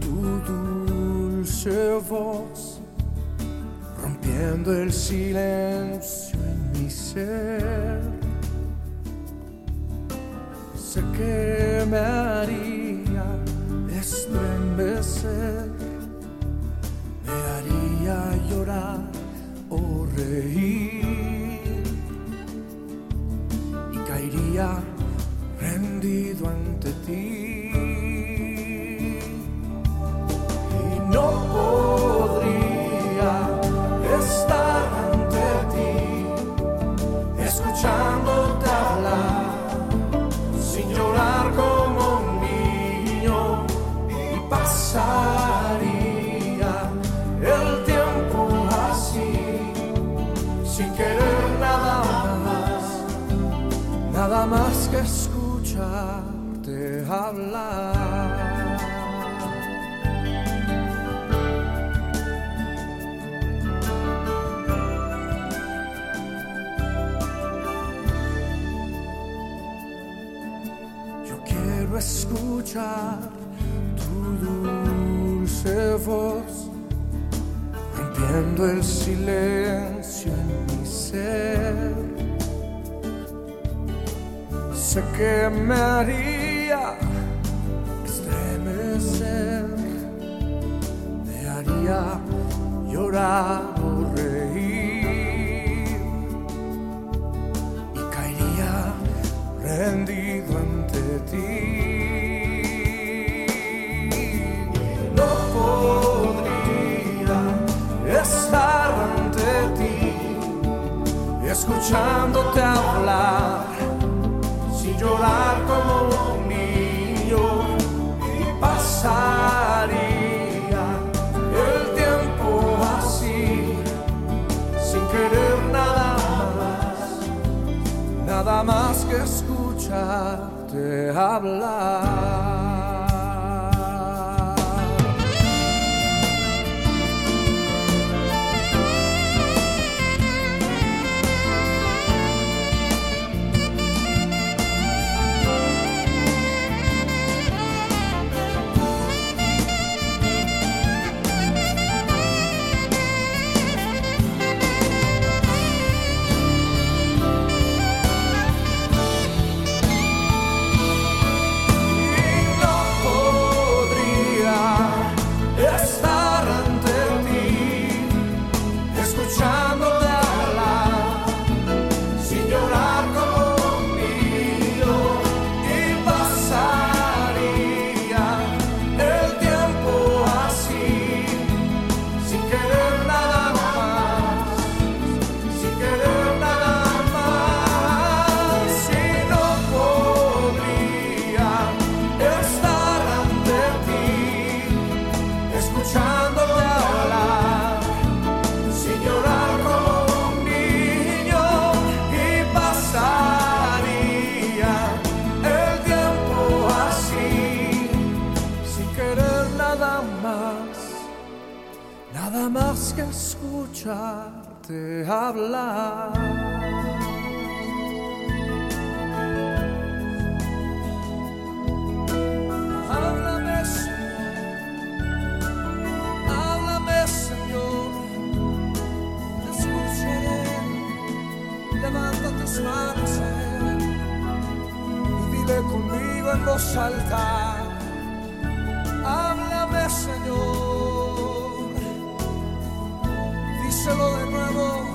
tu dulce voz, rompiendo el silencio en mi ser. Sé que me haría estremecer, me haría llorar o reír. Nada más, nada más que escucharte hablar. Tu dulce voz, rompiendo el silencio en mi ser. Sé que me haría estremecer, me haría llorar escuchándote hablar, sin llorar como un niño, y pasaría el tiempo así, sin querer nada más nada más que escucharte hablar. Nada más que escucharte hablar. Háblame. Háblame, Señor. Te tus manos a Él y dile conmigo en voz alta. Señor. Díselo de nuevo.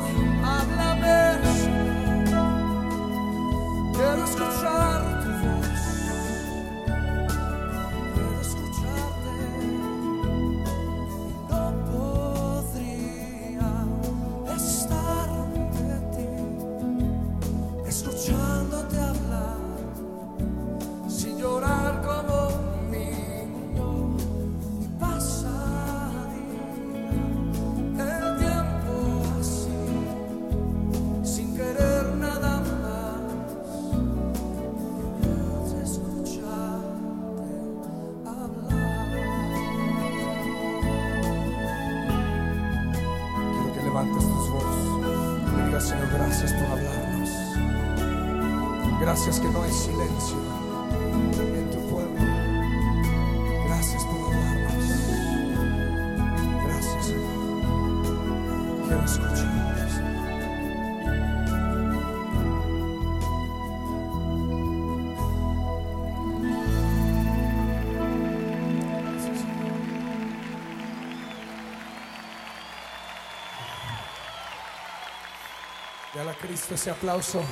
Señor, gracias por hablarnos. Gracias que no hay silencio en tu pueblo. Gracias por hablarnos. Gracias, Señor. Quiero escuchar. Dale a Cristo ese aplauso.